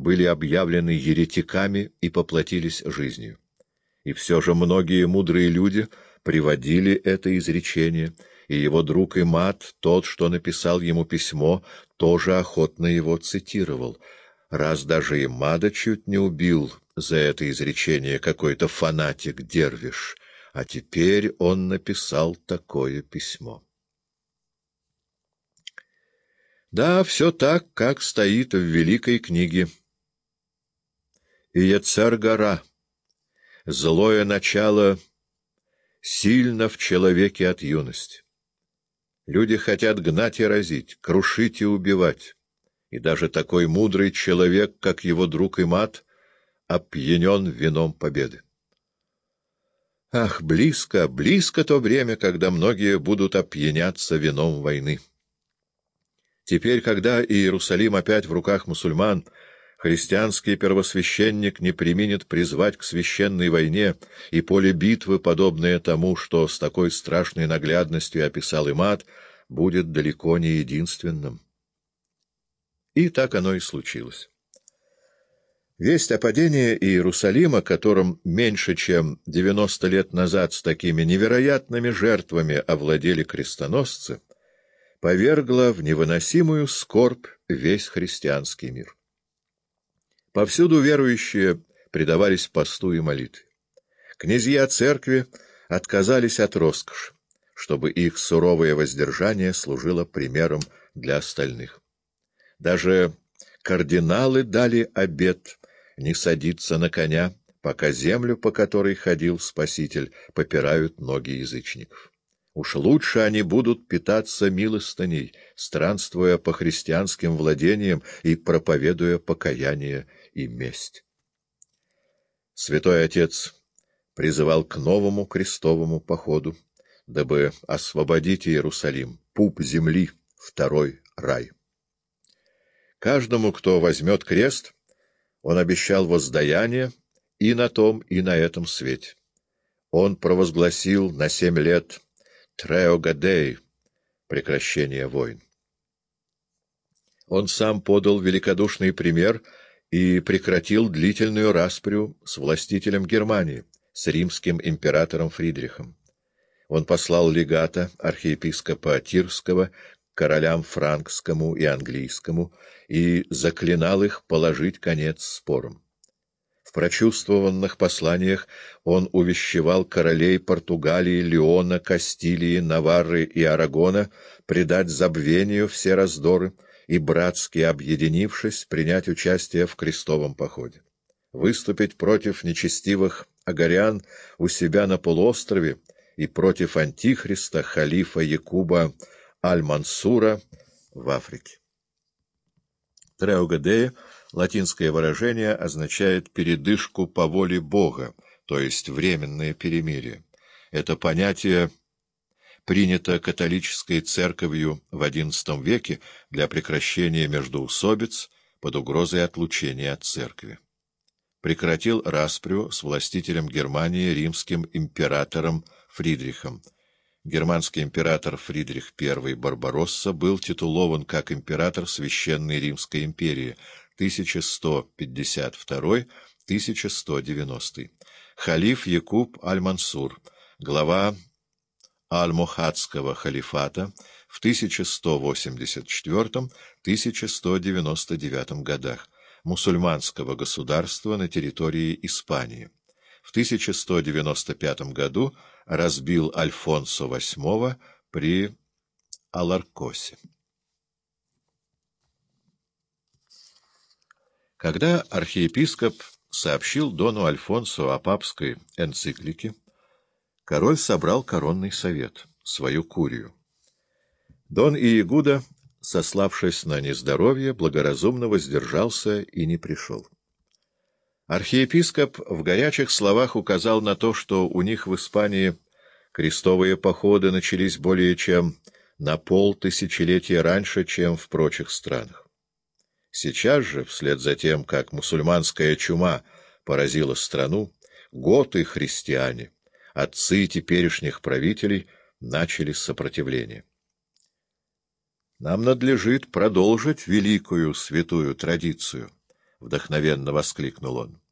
были объявлены еретиками и поплатились жизнью. И все же многие мудрые люди приводили это изречение, и его друг Имат, тот, что написал ему письмо, тоже охотно его цитировал. Раз даже Имада чуть не убил за это изречение какой-то фанатик-дервиш, а теперь он написал такое письмо. Да, все так, как стоит в великой книге. И Ецар-гора, злое начало, сильно в человеке от юности. Люди хотят гнать и разить, крушить и убивать. И даже такой мудрый человек, как его друг Имат, опьянен вином победы. Ах, близко, близко то время, когда многие будут опьяняться вином войны. Теперь, когда Иерусалим опять в руках мусульман, христианский первосвященник не применит призвать к священной войне и поле битвы, подобное тому, что с такой страшной наглядностью описал Имад, будет далеко не единственным. И так оно и случилось. Весть о падении Иерусалима, которым меньше чем девяносто лет назад с такими невероятными жертвами овладели крестоносцы, повергла в невыносимую скорбь весь христианский мир. Повсюду верующие предавались посту и молитве. Князья церкви отказались от роскоши, чтобы их суровое воздержание служило примером для остальных. Даже кардиналы дали обет не садиться на коня, пока землю, по которой ходил Спаситель, попирают ноги язычников. Уж лучше они будут питаться милостыней, странствуя по христианским владениям и проповедуя покаяние и месть. Святой Отец призывал к новому крестовому походу, дабы освободить Иерусалим, пуп земли, второй рай. Каждому, кто возьмет крест, он обещал воздаяние и на том, и на этом свете. Он провозгласил на семь лет Треогадей — прекращение войн. Он сам подал великодушный пример и прекратил длительную распрю с властителем Германии, с римским императором Фридрихом. Он послал легата архиепископа Тирского королям франкскому и английскому и заклинал их положить конец спорам. В прочувствованных посланиях он увещевал королей Португалии, Леона, Кастилии, Наварры и Арагона предать забвению все раздоры и, братски объединившись, принять участие в крестовом походе. Выступить против нечестивых агарян у себя на полуострове и против антихриста халифа Якуба Аль-Мансура в Африке. Треугадея Латинское выражение означает «передышку по воле Бога», то есть временное перемирие. Это понятие принято католической церковью в XI веке для прекращения междоусобиц под угрозой отлучения от церкви. Прекратил распрю с властителем Германии римским императором Фридрихом. Германский император Фридрих I Барбаросса был титулован как император Священной Римской империи – 1152-1190. Халиф Якуб Аль-Мансур, глава Аль-Мухадского халифата в 1184-1199 годах, мусульманского государства на территории Испании. В 1195 году разбил Альфонсо VIII при Аларкосе. Когда архиепископ сообщил Дону Альфонсу о папской энциклике, король собрал коронный совет, свою курию. Дон Иегуда, сославшись на нездоровье, благоразумно воздержался и не пришел. Архиепископ в горячих словах указал на то, что у них в Испании крестовые походы начались более чем на полтысячелетия раньше, чем в прочих странах. Сейчас же, вслед за тем, как мусульманская чума поразила страну, готы-христиане, отцы теперешних правителей, начали сопротивление. Нам надлежит продолжить великую святую традицию, — вдохновенно воскликнул он.